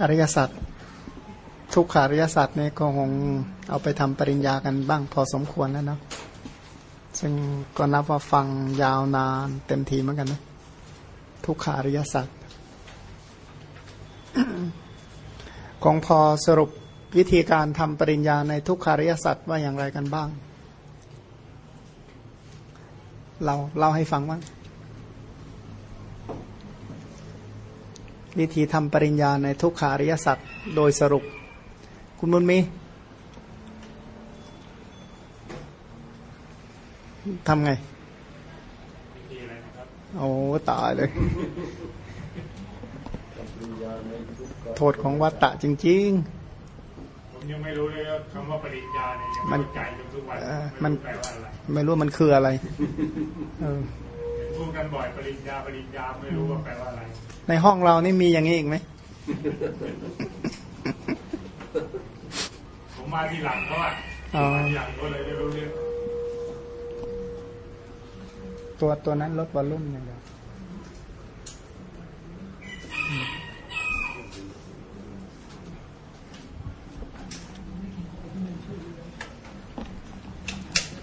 อริยสัจทุกขาริยสัจเนี่ยก็คงเอาไปทำปริญญากันบ้างพอสมควรแล้วเนาะซึ่งก็นับว่าฟังยาวนานเต็มทีเหมือนกันนะทุกขาริยสัจคงพอสรุปวิธีการทำปริญญาในทุกขาริยสัจว่าอย่างไรกันบ้าง เราเล่าให้ฟังบ้า วิธีทำปริญญาในทุกขาริยสัจโดยสรุป คุณบุญมีทำไงโอ้ตายเลย โทษของวัตตะจริงๆผมยังไม่รู้เลยคำว่าปริญญาเนี่ยมันใจจนทุกวันมันแปลว่าอะไรไม่รู้มันคืออะไร พูดกันบ่อยปริญญาปริญญาไม่รู้ว่าแปลว่าอะไร ในห้องเรานี่มีอย่างนี้อีกไหมผมมาทีหลังเขาอะมาทีหลังก็เลยไม่รู้เรื่องตัวตัวนั้นลดวอลลุ่มอย่างเดียว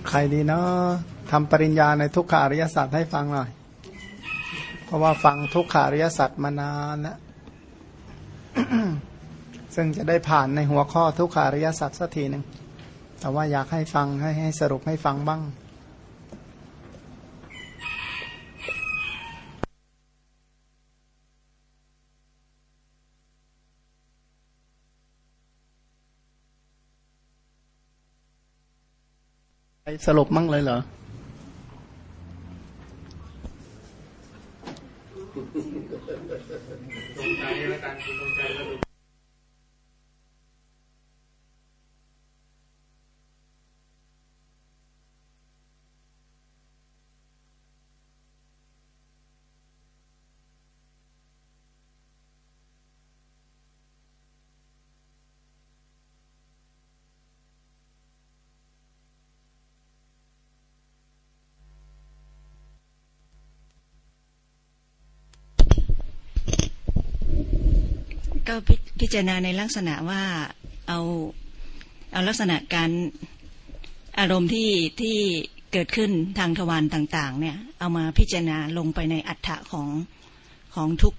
ใครดีเนาะ ทำปริญญาในทุกขาริยสัจให้ฟังหน่อย เพราะว่าฟังทุกขาริยสัจมานานแล้วซึ่งจะได้ผ่านในหัวข้อทุกขาริยสัจสักทีหนึ่งแต่ว่าอยากให้ฟังให้ให้สรุปให้ฟังบ้างสรุปมั่งเลยเหรอตรงใจแล้วกันตรงใจแล้ว ก็พิจารณาในลักษณะว่าเอาเอาลักษณะการอารมณ์ที่ที่เกิดขึ้นทางทวารต่าง ๆ เนี่ย เอามาพิจารณาลงไปในอัฏฐะของของทุก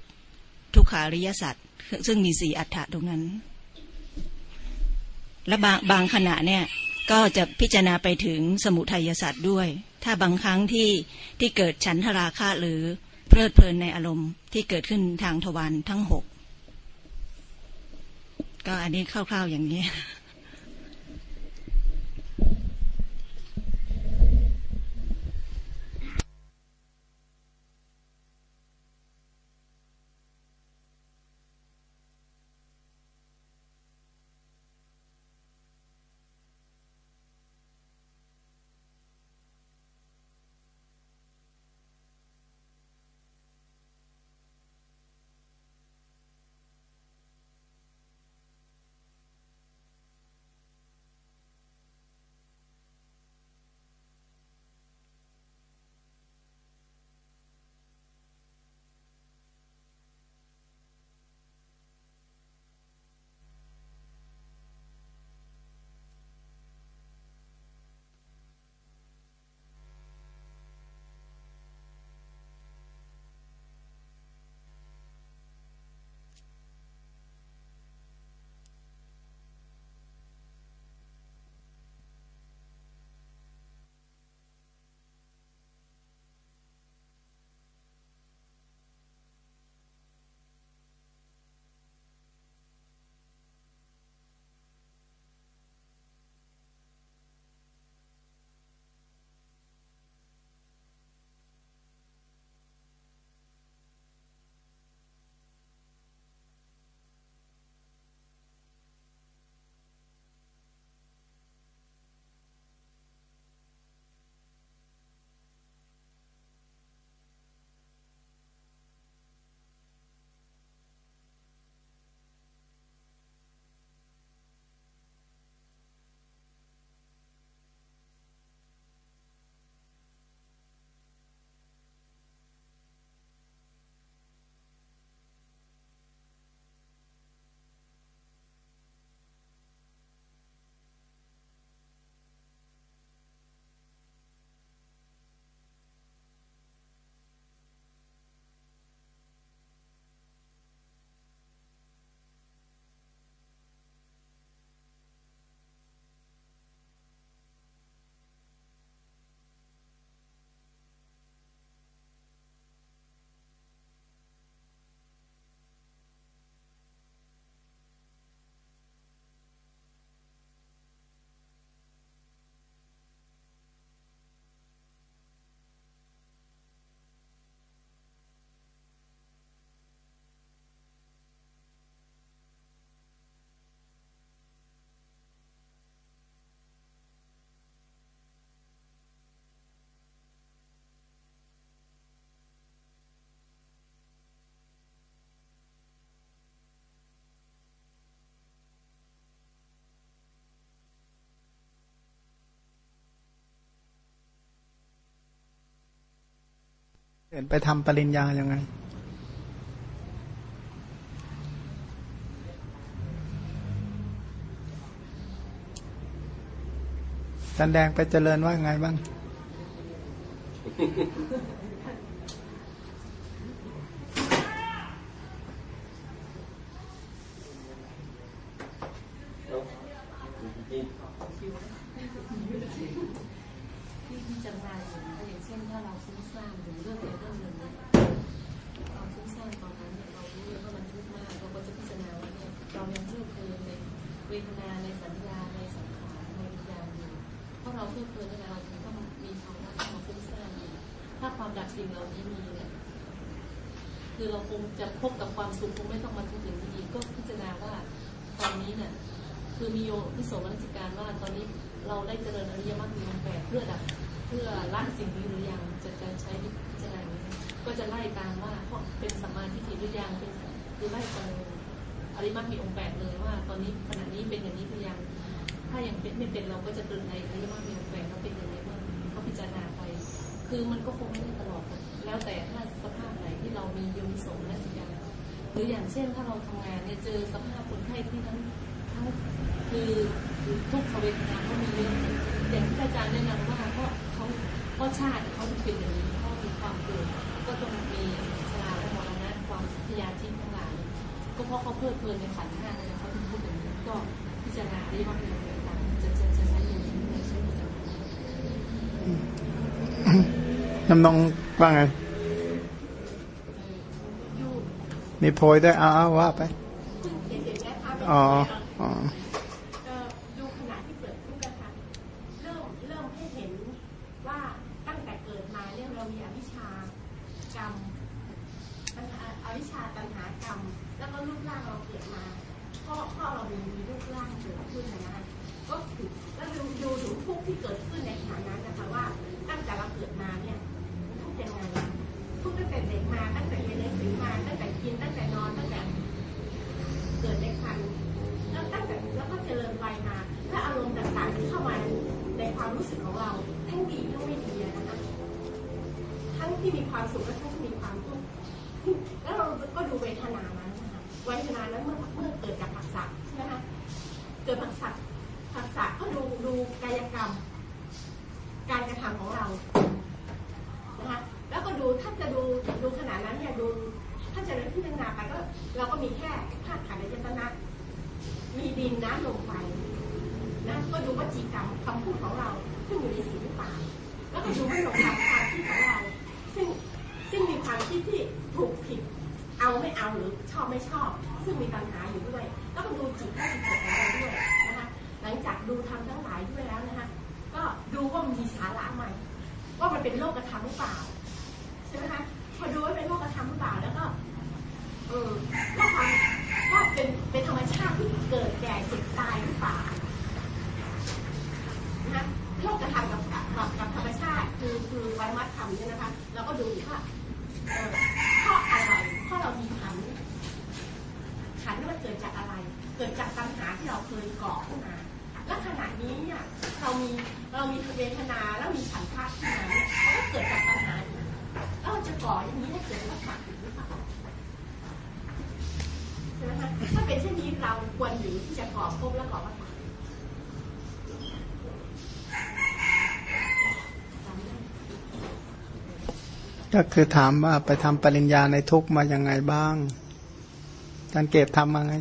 ทุกขาริยสัตว์ซึ่งมีสี่อัฏฐะตรงนั้น และบางบางขณะเนี่ย ก็จะพิจารณาไปถึงสมุทัยสัตว์ด้วย ถ้าบางครั้งที่ที่เกิดฉันทราคะหรือเพลิดเพลินในอารมณ์ที่เกิดขึ้นทางทวารทั้งหก ก็อันนี้คร่าวๆอย่างนี้ เห็นไปทำปริญญายังไง จันแดงไปเจริญว่าไงบ้าง ที่ที่จำได้อยู่นะอย่างเช่นถ้าเราฟุ้งซ่านหรือเรื่องใดเรื่องหนึ่งเนี่ยเราฟุ้งซ่านตอนนั้นเนี่ยเรารู้เลยว่ามันทุกข์มากเราก็จะพิจารณาว่าเนี่ยเรายังเพลิดเพลินในเวทนาใน สัญญาในสังขารในวิญญาณอยู่เพราะเราเพลิดเพลินในเราถึงต้องมีภาวะที่เราฟุ้งซ่านอยู่ถ้าความดับสิ่งเหล่านี้มีเนี่ยคือเราคงจะพบกับความสุขคงไม่ต้องมาทุกข์อย่างนี้อีกก็พิจารณาว่าตอนนี้เนี่ยคือมีโยพิโสมนสิการว่าตอนนี้เราได้เจริญอริยมรรคมีองค์แปดเพื่อดับเพื่อละสิ่งนี้หรือยังจะจะใช้พิจารณาก็จะไล่ตามว่าเพราะเป็นสมาทิหรือยังเป็นคือไล่ตรง อริมรรคมีองค์แปดเลยว่า ตอนนี้ขณะนี้เป็นอย่างนี้หรือยังถ้ายังเป็นไม่เป็นเราก็จะเดินในอริมรรคมีองค์แปดเราเป็นอย่างไรบ้างก็พิจารณาไป คือมันก็คงไม่ได้ตลอด แล้วแต่ถ้าสภาพไหนที่เรามีโยนิโสมนสิกาหรืออย่างเช่นถ้าเราทำงานเนี่ยเจอสภาพคนไข้ที่ทั้งทั้งคือทุกขเวทนาเขามีเยอะอย่างที่อาจารย์แนะนำว่าเพราะเขาเพราะชาติเขาเป็นอย่างนี้เขามีความเกิดก็ต้องมีชราและมรณะความพยาธิต ก็เพราะเขาเพลิดเพลินในขันธ์ห้าเลยเขาถึงพูดอย่างนี้ก็พิจารณาได้ว่าเป็นอย่างไรจะจะจะใช้อย่างนี้ในชีวิตประจำวันน้ำนองว่าไงอยู่มีโพยด้วยเอาเอาว่าไปเพิ่งเขียนเสร็จแล้วค่ะอ๋ออ๋อ เอ่อดูขณะที่เกิดทุกข์นะคะเริ่มเริ่มให้เห็นว่าตั้งแต่เกิดมาเนี่ยเรามีอวิชชากรรมปัญหาอวิชชาตัณหากรรม แล้วก็รูปร่างเราเกิดมาพ่อพ่อเรามีมีรูปร่างเกิดขึ้นนะคะก็คือแล้วดูดูถึงทุกข์ที่เกิดขึ้นในขณะนั้นนะคะว่าตั้งแต่เราเกิดมาเนี่ยมันทุกข์ยังไงทุกข์ตั้งแต่เด็กมาตั้งแต่เรียนหนังสือมาตั้งแต่กินตั้งแต่นอนตั้งแต่ เกิดในคันแล้วตั้งแต่แล้วก็เจริญวัยมาและอารมณ์ต่างๆที่เข้ามาในความรู้สึกของเรา ทั้งดีทั้งไม่ดีอะนะคะทั้งที่มีความสุขและทั้งที่มีความทุกข์แล้วเราก็ดูเวทนานั้นนะคะเวทนานั้นเมื่อเมื่อเกิดจากผัสสะใช่ไหมคะ เกิดผัสสะผัสสะก็ดูดูกายกรรม การกระทำของเรานะคะแล้วก็ดูถ้าจะดูดูขนาดนั้นเนี่ยดู ถ้าจะเริ่มพิจารณาไปก็เราก็มีแค่ธาตุขันธ์ยตนะมีดินน้ำลมไฟนะก็ดูวจีกรรมคำพูดของเราซึ่งอยู่ในสีหรือเปล่าแล้วก็ดูว่าหลงทางความคิดของเรา ซึ่งซึ่งมีความคิดที่ถูกผิด เอาไม่เอาหรือชอบไม่ชอบ ซึ่งมีปัญหาอยู่ด้วย แล้วก็ดูจิตและจิต เป็นโลกธรรมหรือเปล่าใช่ไหมคะพอดูว่าเป็นโลกธรรมหรือเปล่าแล้วก็เออว่าความว่าเป็นเป็นธรรมชาติที่เกิดแก่เจ็บตายหรือเปล่านะคะโลกธรรมกับกับกับธรรมชาติคือคือไวัฒนธรรมเนี่ยนะคะเราก็ดูว่าเออเพราะอะไรเพราะเรามีขันขันธ์มันเกิดจากอะไร เกิดจากปัญหาที่เราเคยก่อขึ้นมาและขณะนี้เนี่ยเรามีเรามีเวทนาแล้วมีฉันทะขึ้นมาเนี่ยมัน กิดจากปัญหาอยู่แล้วเราจะก่ออย่างนี้ให้เกิดลักษณะอื่นหรือเปล่าใช่ไหมคะถ้าเป็นเช่นนี้เราควรหรือที่จะก่อภพและก่อวัฏฏะก็คือถามว่าไปทำปริญญาในทุกมายังไงบ้างท่านเก็บทำมาไง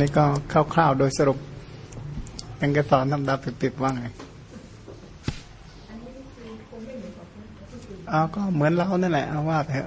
นี่ก็คร่าวๆโดยสรุปยังกระสอนทำดับติดๆว่าไงเอาก็เหมือนเรานั่นแหละเอาว่าเถอะ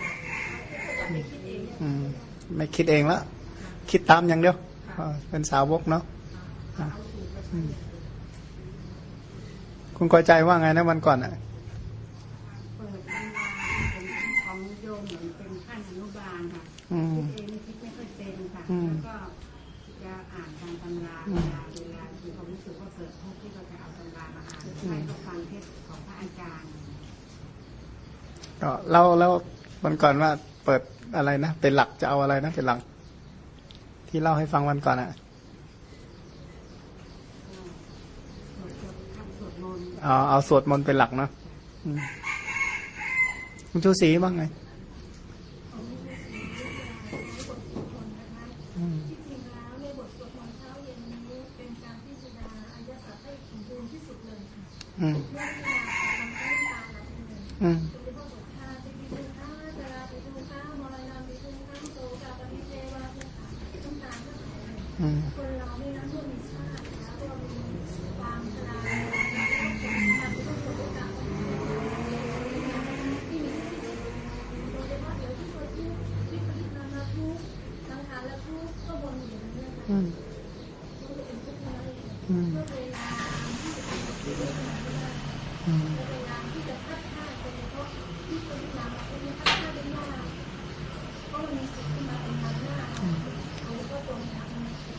ไม่คิดเองละคิดตามอย่างเดียวเป็นสาวกเนาะคุณกอใจว่าไงนะวันก่อนอะคิดเองคิดไม่ค่อยเป็นค่ะแล้วก็จะอ่านทางตำราเวลาเวลาคือความรู้สึกว่าเกิดทุกรจะเอาตำรามาอ่านใช่ก็ฟังเทศของพระอาจารย์ก็เราแล้ววันก่อนว่า เปิดอะไรนะเป็นหลักจะเอาอะไรนะเป็นหลัก ที่เล่าให้ฟังวันก่อนอะเอาเอาสวดมนต์เป็นหลักนะคุณชูศรีบ้างไง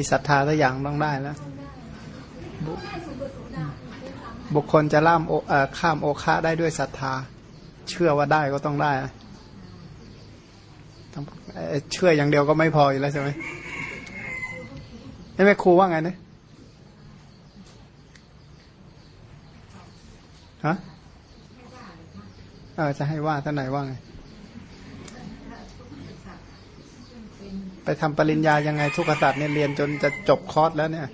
มีศรัทธาสักอย่างต้องได้แล้ว บุคคลจะล่ามข้ามโอคาได้ด้วยศรัทธา เชื่อว่าได้ก็ต้องได้เชื่ออย่างเดียวก็ไม่พออยู่แล้วใช่ไหมแม่ครูว่าไงเนี่ยฮะเออจะให้ว่าท่านไหนว่าไง ทำปริญญายังไงทุกขศาสตร์เนี่ยเรียนจนจะจบคอร์สแล้วเนี่ย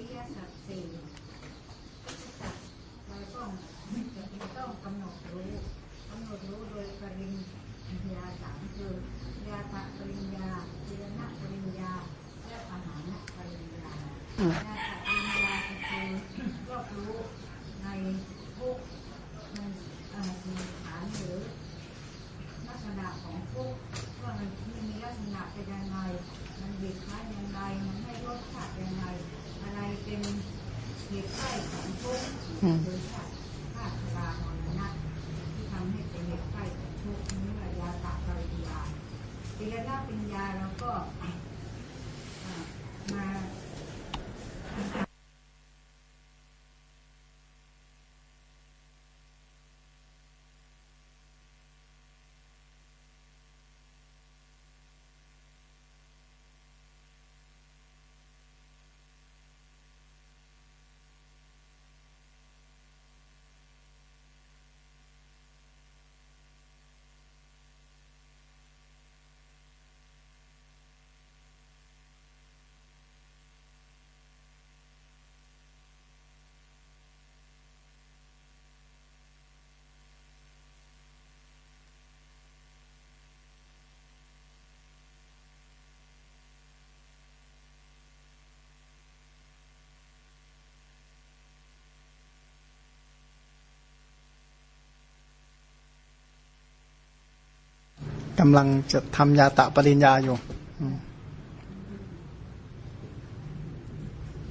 กำลังจะทำยาตะปริญญาอยู่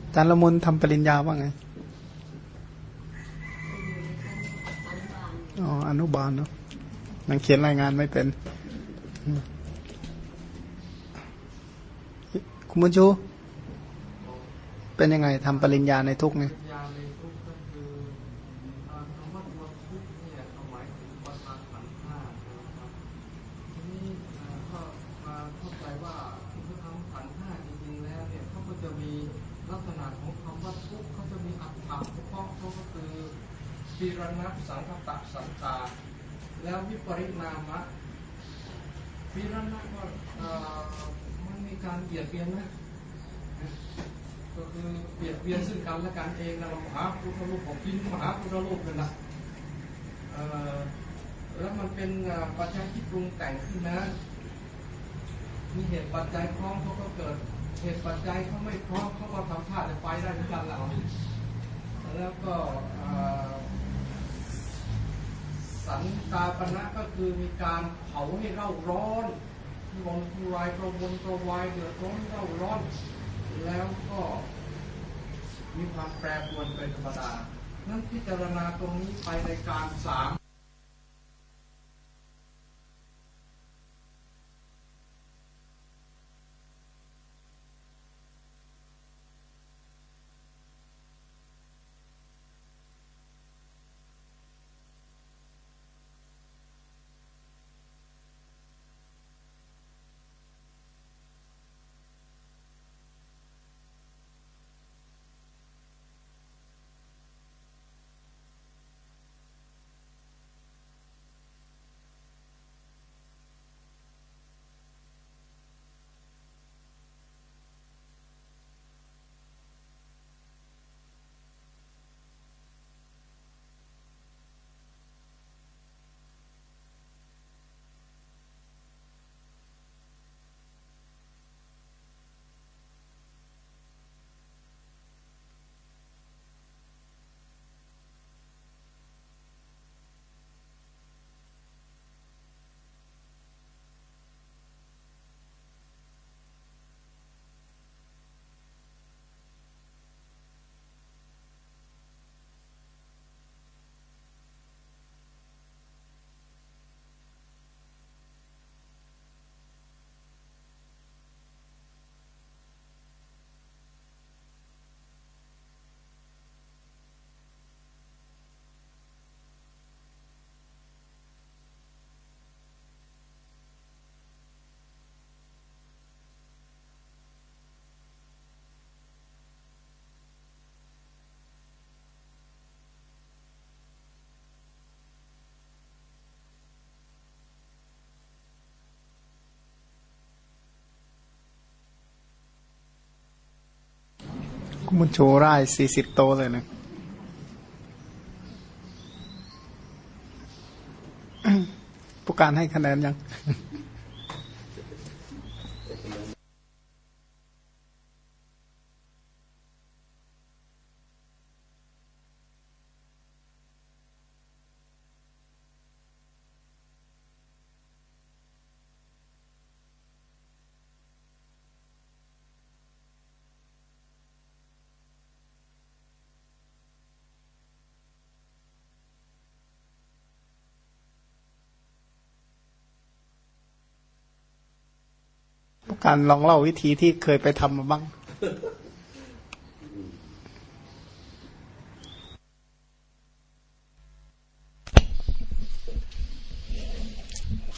อาจารย์ละมุนทำปริญญาว่าไง อ๋อ อนุบาลเนาะนังเขียนรายงานไม่เป็น คุณมุนชู เป็นยังไงทำปริญญาในทุกเนี่ย ยาในทุกข์ก็คืออ่าคำว่าตัวทุกข์เนี่ยหมายถึงอุปทานขันธ์ห้านะครับทีนี้อ่าก็มาเข้าใจว่าอุปทานขันธ์ห้าจริงๆแล้วเนี่ยเขาก็จะมีลักษณะของคำว่าทุกข์เขาจะมีอัตถะเฉพาะเขาก็คือ ปีรณะสังคตะสังตา แล้ววิปริณามะปีรณะก็เอ่อมันมีการเบียดเบียนนะก็คือเบียดเบียนซึ่งกันและกันเองนะเรามหาพุทธรูปของกินมหาพุทธรูปเลยนะแล้วมันเป็นปัจจัยที่ปรุงแต่งขึ้นนะ มีเหตุปัจจัยพร้อมเขาก็เกิด เหตุปัจจัยเขาไม่พร้อมเขาก็ทำท่าจะไปได้เหมือนกันแหละแล้วก็เอ่อสันตา ปณะก็คือมีการเผาให้เร่าร้อนวงทุรายกระวนกระวายเดือดร้อนเร่าร้อน แล้วก็มีความแปรปรวนเป็นธรรมดา นั้นพิจารณาตรงนี้ไปในการสาม มุนโชร่ายสี่สิบโตเลยนะผู้การให้คะแนนยัง การลองเล่าวิธีที่เคยไปทำมาบ้าง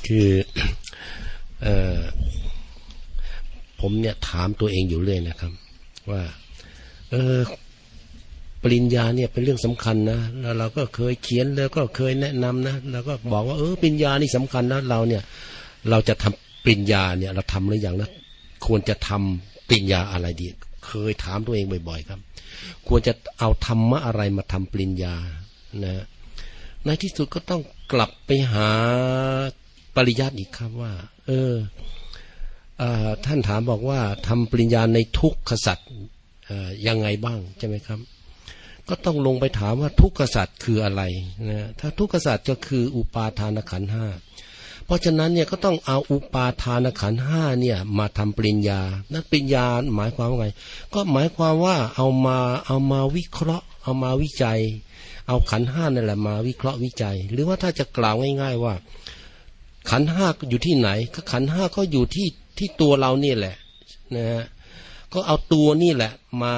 คือเออผมเนี่ยถามตัวเองอยู่เรื่อยนะครับ ว่า เออปริญญาเนี่ยเป็นเรื่องสำคัญนะแล้วเราก็เคยเขียนแล้วก็เคยแนะนำนะแล้วก็บอกว่าเออปริญญานี่สำคัญนะเราเนี่ย เราจะทำ ปริญญาเนี่ยเราทำหรือยังนะควรจะทำปริญญาอะไรดี เคยถามตัวเองบ่อย ๆ ครับ ควรจะเอาธรรมะอะไรมาทำปริญญานะในที่สุดก็ต้องกลับไปหาปริยัติอีกครับว่า เอออท่านถามบอกว่าทำปริญญาในทุกขสัตว์ยังไงบ้างใช่ไหมครับ ก็ต้องลงไปถามว่าทุกขสัตว์คืออะไรนะถ้าทุกขสัตว์ก็คืออุปาทานขันห้า เพราะฉะนั้นเนี่ยก็ต้องเอาอุปาทานขันห้าเนี่ยมาทำปริญญา นั่นปริญญาหมายความว่าไง ก็หมายความว่าเอามาเอามาวิเคราะห์ เอามาวิจัย เอาขันห้านั่นแหละมาวิเคราะห์วิจัย หรือว่าถ้าจะกล่าวง่าย ๆว่า ขันห้าอยู่ที่ไหน ก็ขันห้าก็อยู่ที่ที่ตัวเรานี่แหละนะฮะก็เอาตัวนี่แหละมา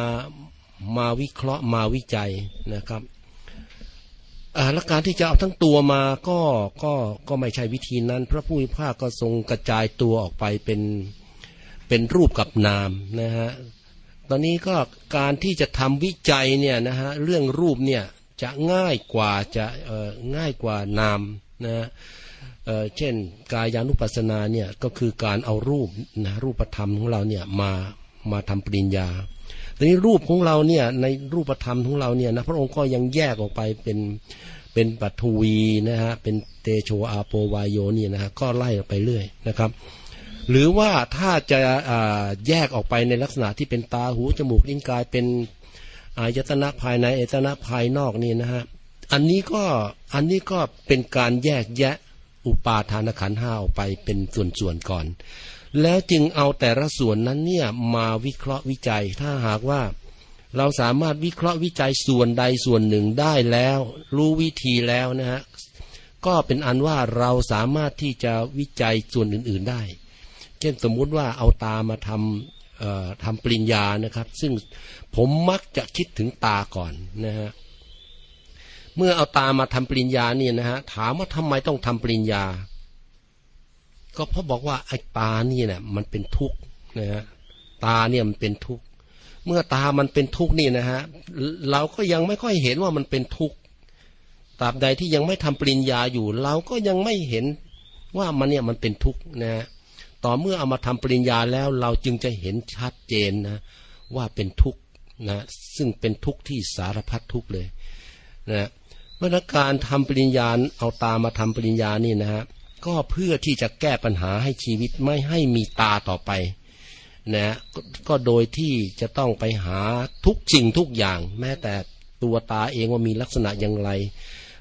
มาวิเคราะห์มาวิจัยนะครับ และการที่จะเอาทั้งตัวมาก็ก็ก็ไม่ใช่วิธีนั้น พระผู้มีพระก็ทรงกระจายตัวออกไปเป็นเป็นรูปกับนามนะฮะตอนนี้ก็การที่จะทำวิจัยเนี่ยนะฮะเรื่องรูปเนี่ยจะง่ายกว่าจะง่ายกว่านามนะเช่นกายานุปัสสนาเนี่ยก็คือการเอารูปนะรูปธรรมของเราเนี่ยมามาทำปริญญา ทีนี้รูปของเราเนี่ยในรูปธรรมของเราเนี่ยนะพระองค์ก็ยังแยกออกไปเป็นเป็นปัทวีนะฮะเป็นเตโชอาโปวายโยนี่นะฮะก็ไล่ไปเรื่อยนะครับ หรือว่าถ้าจะแยกออกไปในลักษณะที่เป็นตาหูจมูกลิ้นกายเป็นอายตนะภายในอายตนะภายนอกนี่นะฮะอันนี้ก็อันนี้ก็เป็นการแยกแยะอุปาทานขันห้าออกไปเป็นส่วนๆก่อน แล้วจึงเอาแต่ละส่วนนั้นเนี่ยมาวิเคราะห์วิจัย ถ้าหากว่าเราสามารถวิเคราะห์วิจัยส่วนใดส่วนหนึ่งได้แล้ว รู้วิธีแล้วนะฮะก็เป็นอันว่าเราสามารถที่จะวิจัยส่วนอื่นๆได้ เช่นสมมุติว่าเอาตามาทำทำปริญญานะครับ ซึ่งผมมักจะคิดถึงตาก่อนนะฮะเมื่อเอาตามาทำปริญญาเนี่ยนะฮะถามว่าทำไมต้องทำปริญญา ก็เพราะบอกว่าไอ้ตานี่เนี่ยมันเป็นทุกข์นะฮะตาเนี่ยมันเป็นทุกข์เมื่อตามันเป็นทุกข์นี่นะฮะเราก็ยังไม่ค่อยเห็นว่ามันเป็นทุกข์ตราบใดที่ยังไม่ทำปริญญาอยู่ เราก็ยังไม่เห็นว่ามันเนี่ยมันเป็นทุกข์นะฮะต่อเมื่อเอามาทำปริญญาแล้วเราจึงจะเห็นชัดเจนนะ ว่าเป็นทุกข์นะซึ่งเป็นทุกข์ที่สารพัดทุกข์เลยนะเมื่อการทำปริญญาเอาตามาทำปริญญานี่นะฮะ ก็เพื่อที่จะแก้ปัญหาให้ชีวิตไม่ให้มีตาต่อไปนะก็โดยที่จะต้องไปหาทุกสิ่งทุกอย่าง แม้แต่ตัวตาเองว่ามีลักษณะอย่างไร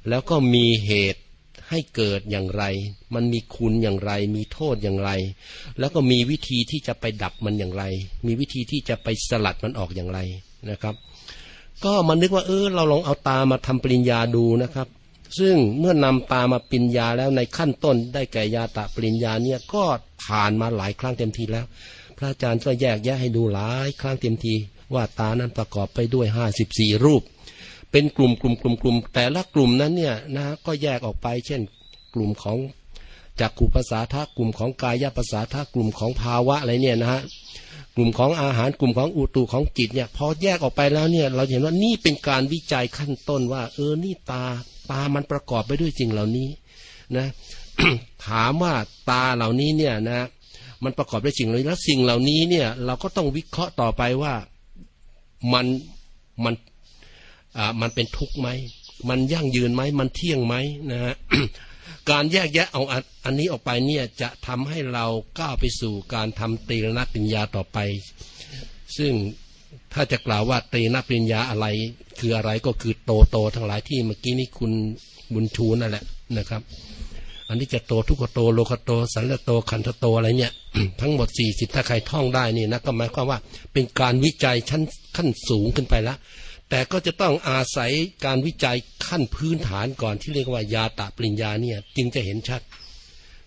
แล้วก็มีเหตุให้เกิดอย่างไร มันมีคุณอย่างไร มีโทษอย่างไร แล้วก็มีวิธีที่จะไปดับมันอย่างไร มีวิธีที่จะไปสลัดมันออกอย่างไรนะครับ ก็มันนึกว่าเออเราลองเอาตามาทำปริญญาดูนะครับ ซึ่งเมื่อนำตามาปิญญาแล้วในขั้นต้นได้แก่ยาตะปริญญาเนี่ยก็ผ่านมาหลายครั้งเต็มทีแล้ว พระอาจารย์ก็แยกแยะให้ดูหลายครั้งเต็มที ว่าตานั้นประกอบไปด้วยห้าสิบสี่รูป เป็นกลุ่มกลุ่มกลุ่มกลุ่มแต่ละกลุ่มนั้นเนี่ยนะก็แยกออกไป เช่น กลุ่มของจากกลุ่มภาษาท่ากลุ่มของกายภาษาท่ากลุ่มของภาวะอะไรเนี่ยนะฮะกลุ่มของอาหารกลุ่มของอุตุของจิตเนี่ยพอแยกออกไปแล้วเนี่ยเราเห็นว่านี่เป็นการวิจัยขั้นต้นว่า เออนี่ตา ตามันประกอบไปด้วยสิ่งเหล่านี้นะถามว่าตาเหล่านี้เนี่ยนะมันประกอบด้วยสิ่งเหล่านี้แล้วสิ่งเหล่านี้เนี่ยเราก็ต้องวิเคราะห์ต่อไปว่ามันมันอ่ามันเป็นทุกข์ไหมมันยั่งยืนไหมมันเที่ยงไหมนะฮะการแยกแยะเอาอันนี้ออกไปเนี่ยจะทำให้เราก้าวไปสู่การทำตีรณปริญญาต่อไป ซึ่ง ถ้าจะกล่าวว่าตีรณปริญญาอะไร คืออะไรก็คือโตโตทั้งหลายที่เมื่อกี้นี้คุณบุญชูนั่นแหละนะครับ อนิจจโตทุกขโตโรคโต สัลลโตคัณฑโตอะไรเนี่ย ทั้งหมดสี่สิบถ้าใครท่องได้นี่นะก็หมายความว่าเป็นการวิจัยชั้นขั้นสูงขึ้นไปแล้วแต่ก็จะต้องอาศัยการวิจัยขั้นพื้นฐานก่อนที่เรียกว่ายาตะปริญญาเนี่ยจึงจะเห็นชัด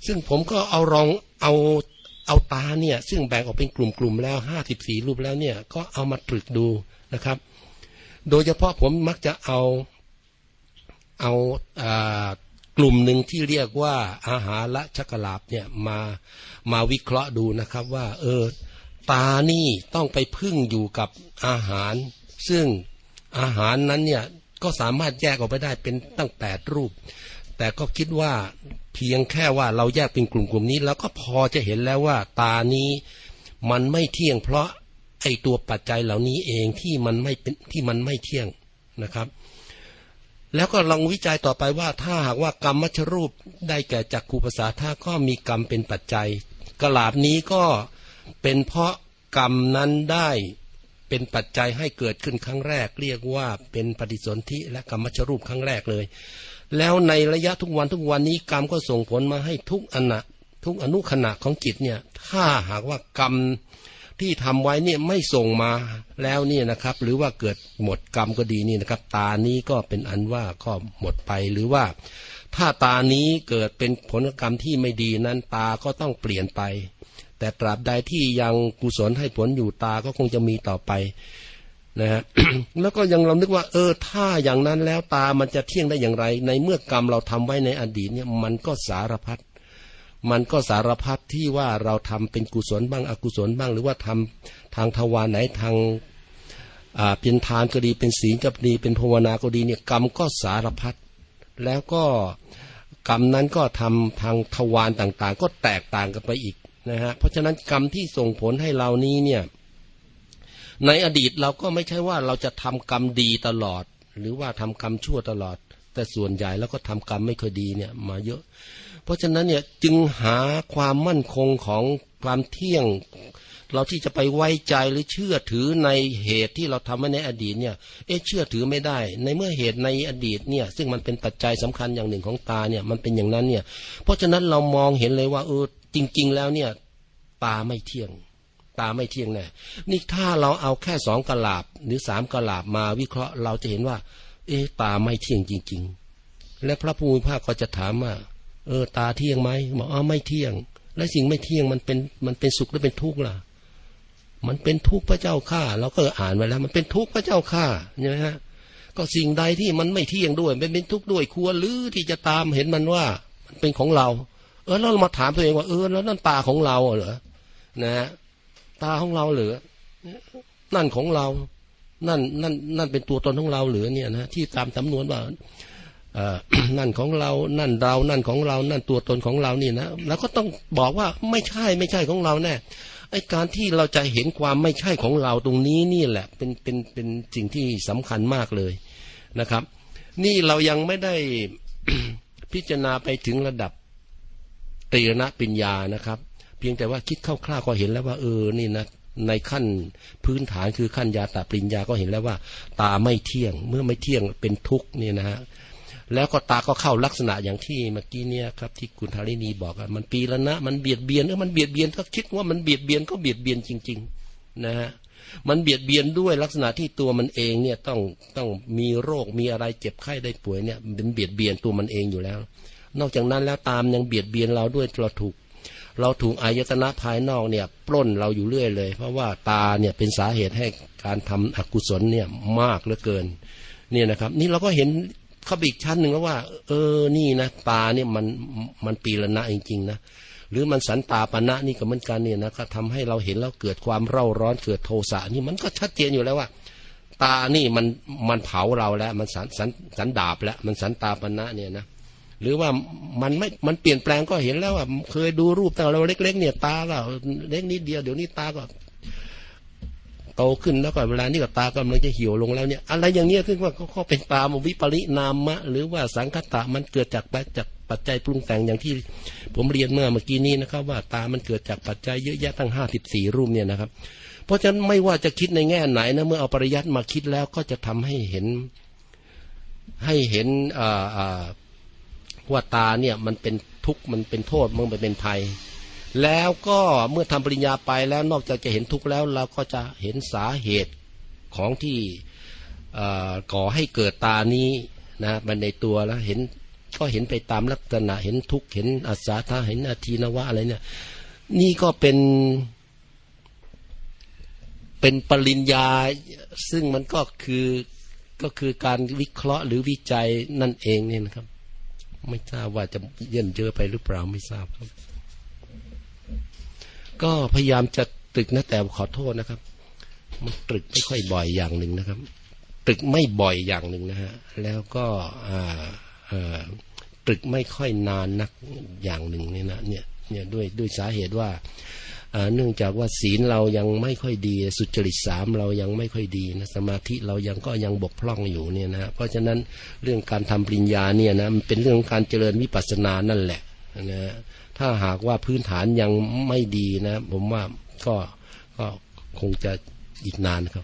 ซึ่งผมก็เอารองเอา เอาตาเนี่ยซึ่งแบ่งออกเป็นกลุ่มๆแล้วห้าสิบสี่รูปแล้วเนี่ยก็เอามาตรึกดูนะครับ โดยเฉพาะผมมักจะเอาเอากลุ่มหนึ่งที่เรียกว่าอาหารละชักลาบเนี่ยมามาวิเคราะห์ดูนะครับว่า เออตานี่ต้องไปพึ่งอยู่กับอาหาร ซึ่งอาหารนั้นเนี่ยก็สามารถแยกออกไปได้เป็นตั้งแปดรูป แต่ก็คิดว่าเพียงแค่ว่าเราแยกเป็นกลุ่มกลุ่มนี้ แล้วก็พอจะเห็นแล้วว่าตานี้มันไม่เที่ยง เพราะไอตัวปัจจัยเหล่านี้เองที่มันไม่เป็นที่มันไม่เที่ยงนะครับ แล้วก็ลองวิจัยต่อไปว่าถ้าหากว่ากรรมมัชรูปได้แก่จักขูภาษาท่าก็มีกรรมเป็นปัจจัยกลาบนี้ก็เป็นเพราะกรรมนั้นได้เป็นปัจจัยให้เกิดขึ้นครั้งแรก เรียกว่าเป็นปฏิสนธิและกรรมมัชรูปครั้งแรกเลย แล้วในระยะทุกวันทุกวันนี้กรรมก็ส่งผลมาให้ทุกอนะทุกอนุขณะของจิตเนี่ย ถ้าหากว่ากรรมที่ทำไว้เนี่ยไม่ส่งมาแล้วเนี่ยนะครับ หรือว่าเกิดหมดกรรมก็ดีนี่นะครับ ตานี้ก็เป็นอันว่าก็หมดไปหรือว่า ถ้าตานี้เกิดเป็นผลกรรมที่ไม่ดีนั้นตาก็ต้องเปลี่ยนไป แต่ตราบใดที่ยังกุศลให้ผลอยู่ตาก็คงจะมีต่อไป นะฮะแล้วก็ยังเรานึกว่า เออ ถ้าอย่างนั้นแล้วตามันจะเที่ยงได้อย่างไร ในเมื่อกรรมเราทำไว้ในอดีตเนี่ย มันก็สารพัดมันก็สารพัดที่ว่าเราทำเป็นกุศลบ้างอกุศลบ้าง หรือว่าทำทางทวารไหนทางอ่าเป็นทานก็ดีเป็นศีลก็ดีเป็นภาวนาก็ดีเนี่ยกรรมก็สารพัดแล้วก็กรรมนั้นก็ทำทางทวารต่างๆ ก็แตกต่างกันไปอีกนะฮะเพราะฉะนั้นกรรมที่ส่งผลให้เรานี้เนี่ย ในอดีตเราก็ไม่ใช่ว่าเราจะทำกรรมดีตลอด หรือว่าทำกรรมชั่วตลอด แต่ส่วนใหญ่แล้วก็ทำกรรมไม่เคยดีเนี่ยมาเยอะ เพราะฉะนั้นเนี่ยจึงหาความมั่นคงของความเที่ยง เราที่จะไปไว้ใจหรือเชื่อถือในเหตุที่เราทำไว้ในอดีตเนี่ย เอ๊ะเชื่อถือไม่ได้ ในเมื่อเหตุในอดีตเนี่ย ซึ่งมันเป็นปัจจัยสำคัญอย่างหนึ่งของตาเนี่ยมันเป็นอย่างนั้นเนี่ย เพราะฉะนั้นเรามองเห็นเลยว่าเออจริง ๆ แล้วเนี่ยตาไม่เที่ยง ตาไม่เที่ยงแน่นี่ถ้าเราเอาแค่สองกะลาบหรือสามกะลาบมาวิเคราะห์เราจะเห็นว่า เอ๊ตาไม่เที่ยงจริง ๆ และพระภูมิภาคก็จะถามว่าเออ ตาเที่ยงไหมบอกอ๋อไม่เที่ยง และสิ่งไม่เที่ยงมันเป็นมันเป็นสุขหรือเป็นทุกข์ล่ะ มันเป็นทุกข์พระเจ้าข้าเราก็อ่านไว้แล้ว มันเป็นทุกข์พระเจ้าข้าใช่ไหมฮะก็สิ่งใดที่มันไม่เที่ยงด้วยมันเป็นทุกข์ด้วยควรหรือที่จะตามเห็นมันว่า มันเป็นของเรา เออแล้วเรามาถามตัวเองว่าเออแล้วนั่นตาของเราเหรอนะ ตาของเราเหรือนั่นของเรา นั่นนั่นนั่นเป็นตัวตนของเราหรือเนี่ยนะที่ตามจำนวนว่าเอ่อนั่นของเรา นั่นเรา นั่นของเรา นั่นตัวตนของเรานี่นะ แล้วก็ต้องบอกว่าไม่ใช่ไม่ใช่ของเราแน่ไอการที่เราจะเห็นความไม่ใช่ของเราตรงนี้นี่แหละ เป็นเป็นเป็นสิ่งที่สำคัญมากเลยนะครับ นี่เรายังไม่ได้พิจารณาไปถึงระดับตรีรณปัญญานะครับ เพียงแต่ว่าคิดคร่าวๆก็เห็นแล้วว่า เออนี่นะในขั้นพื้นฐานคือขั้นยาตาปริญญาก็เห็นแล้วว่า ตาไม่เที่ยงเมื่อไม่เที่ยงเป็นทุกข์นี่นะฮะแล้วก็ตาก็เข้าลักษณะอย่างที่เมื่อกี้เนี่ยครับที่คุณธารินีบอกอะมันปีละนะมันเบียดเบียนเออมันเบียดเบียนก็คิดว่ามันเบียดเบียนก็เบียดเบียนจริง ๆ นะฮะมันเบียดเบียนด้วยลักษณะที่ตัวมันเองเนี่ยต้องต้องมีโรคมีอะไรเจ็บไข้ได้ป่วยเนี่ยเป็นเบียดเบียนตัวมันเองอยู่แล้ว นอกจากนั้นแล้วตามยังเบียดเบียนเราด้วยเราถูก เราถูกอายตนะภายนอกเนี่ยปล้นเราอยู่เรื่อยเลย เพราะว่าตาเนี่ยเป็นสาเหตุให้การทำอกุศลเนี่ยมากเหลือเกินเนี่ยนะครับ นี่เราก็เห็นเข้าไปอีกชั้นหนึ่งแล้วว่า เออนี่นะตาเนี่ยมันมันปีละนะจริงๆนะหรือมันสันตาปณะนี่ก็เหมือนกันเนี่ยนะก็ทำให้เราเห็นแล้วเกิดความเร่าร้อนเกิดโทสะนี่มันก็ชัดเจนอยู่แล้วว่า ตานี่มันมันเผาเราแล้ว มันสันสันสันดาบแล้วมันสันตาปณะเนี่ยนะ หรือว่ามันไม่มันเปลี่ยนแปลงก็เห็นแล้วว่าเคยดูรูปตั้งเราเล็ก ๆ เนี่ยตาเราเล็กนิดเดียวเดี๋ยวนี้ตาก็โตขึ้นแล้วก็เวลานี้ก็ตากำลังจะเหี่ยวลงแล้วเนี่ยอะไรอย่างเนี้ยซึ่งว่าเขาเป็นตามวิปริณามะ หรือว่าสังคตะมันเกิดจากจากปัจจัยปรุงแต่งอย่างที่ผมเรียนเมื่อเมื่อกี้นี้นะครับ ว่าตามันเกิดจากปัจจัยเยอะแยะตั้งห้าสิบสี่รูปเนี่ยนะครับ เพราะฉะนั้นไม่ว่าจะคิดในแง่ไหนนะเมื่อเอาปริยัติมาคิดแล้วก็จะทำให้เห็นให้เห็นอ่าอ่า ว่าตาเนี่ยมันเป็นทุกข์มันเป็นโทษมันเป็นภัย แล้วก็เมื่อทำปริญญาไปแล้วนอกจากจะเห็นทุกข์แล้ว เราก็จะเห็นสาเหตุของที่ก่อให้เกิดตานี้นะมันในตัวแล้วเห็นก็เห็นไปตามลักษณะเห็นทุกข์เห็นอัศธาเห็นอาทีนวะอะไรเนี่ยนี่ก็เป็น เป็นปริญญา ซึ่งมันก็คือก็คือการวิเคราะห์หรือวิจัยนั่นเองเนี่ยนะครับ ไม่ทราบว่าจะเยินเยอะไปหรือเปล่าไม่ทราบครับ ก็พยายามจะตึกนะแต่ขอโทษนะครับ มันตึกไม่ค่อยบ่อยอย่างหนึ่งนะครับ ตึกไม่บ่อยอย่างหนึ่งนะฮะแล้วก็อ่าตรึกไม่ค่อยนานนักอย่างหนึ่งเนี่ยนะเนี่ยเนี่ยด้วยด้วยสาเหตุว่า เนื่องจากว่าศีลเรายังไม่ค่อยดี สุจริตสามเรายังไม่ค่อยดีนะสมาธิเรายังก็ยังบกพร่องอยู่เนี่ยนะเพราะฉะนั้นเรื่องการทำปริญญาเนี่ยนะมันเป็นเรื่องการเจริญวิปัสสนานั่นแหละนะถ้าหากว่าพื้นฐานยังไม่ดีนะ ผมว่าก็ก็คงจะอีกนานครับ